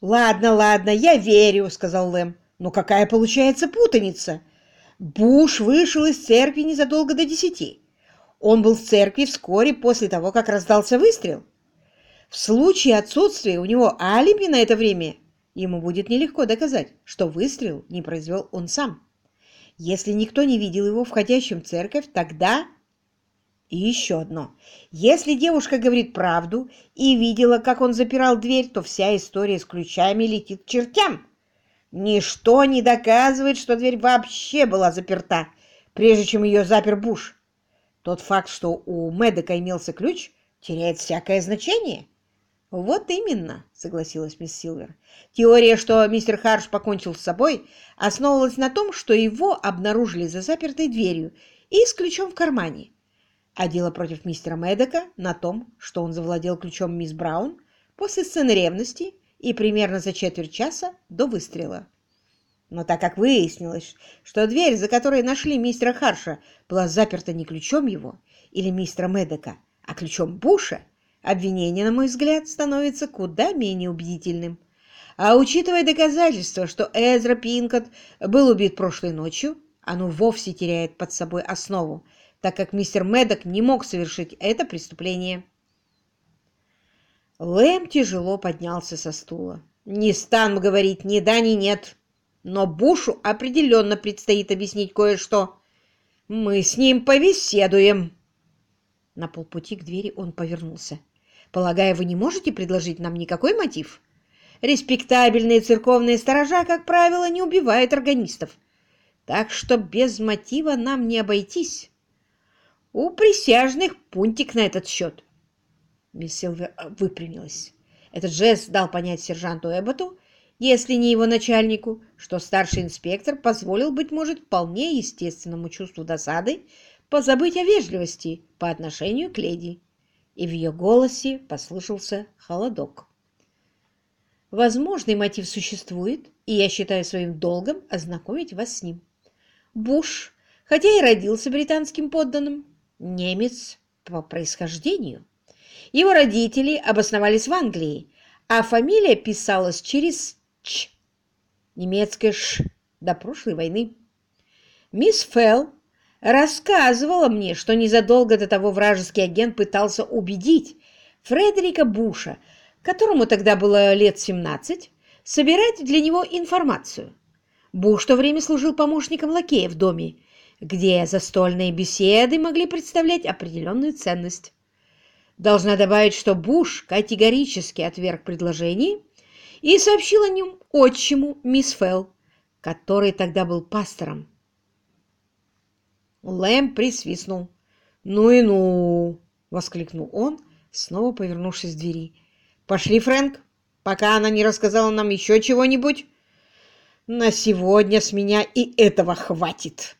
«Ладно, ладно, я верю», — сказал Лэм. «Но какая получается путаница? Буш вышел из церкви незадолго до десяти. Он был в церкви вскоре после того, как раздался выстрел. В случае отсутствия у него алиби на это время ему будет нелегко доказать, что выстрел не произвел он сам. Если никто не видел его входящим в церковь, тогда... И еще одно. Если девушка говорит правду и видела, как он запирал дверь, то вся история с ключами летит к чертям. Ничто не доказывает, что дверь вообще была заперта, прежде чем ее запер Буш. Тот факт, что у Медека имелся ключ, теряет всякое значение. «Вот именно», — согласилась мисс Силвер. «Теория, что мистер Харш покончил с собой, основывалась на том, что его обнаружили за запертой дверью и с ключом в кармане. А дело против мистера Медока на том, что он завладел ключом мисс Браун после сцены ревности и примерно за четверть часа до выстрела. Но так как выяснилось, что дверь, за которой нашли мистера Харша, была заперта не ключом его или мистера Медока, а ключом Буша, обвинение, на мой взгляд, становится куда менее убедительным. А учитывая доказательства, что Эзра Пинкот был убит прошлой ночью, оно вовсе теряет под собой основу, так как мистер Медок не мог совершить это преступление. Лэм тяжело поднялся со стула. «Не стану говорить ни да, ни нет, но Бушу определенно предстоит объяснить кое-что. Мы с ним повеседуем». На полпути к двери он повернулся. Полагаю, вы не можете предложить нам никакой мотив? Респектабельные церковные сторожа, как правило, не убивают органистов. Так что без мотива нам не обойтись. У присяжных пунктик на этот счет. Мисс Силвер э, выпрямилась. Этот жест дал понять сержанту Эбботу, если не его начальнику, что старший инспектор позволил, быть может, вполне естественному чувству досады позабыть о вежливости по отношению к леди и в ее голосе послышался холодок. Возможный мотив существует, и я считаю своим долгом ознакомить вас с ним. Буш, хотя и родился британским подданным, немец по происхождению. Его родители обосновались в Англии, а фамилия писалась через «ч», немецкое «ш» до прошлой войны. Мисс Фелл рассказывала мне, что незадолго до того вражеский агент пытался убедить Фредерика Буша, которому тогда было лет 17, собирать для него информацию. Буш в то время служил помощником лакея в доме, где застольные беседы могли представлять определенную ценность. Должна добавить, что Буш категорически отверг предложение и сообщил о нем отчиму мисс Фелл, который тогда был пастором. Лэм присвистнул. «Ну и ну!» — воскликнул он, снова повернувшись к двери. «Пошли, Фрэнк, пока она не рассказала нам еще чего-нибудь. На сегодня с меня и этого хватит!»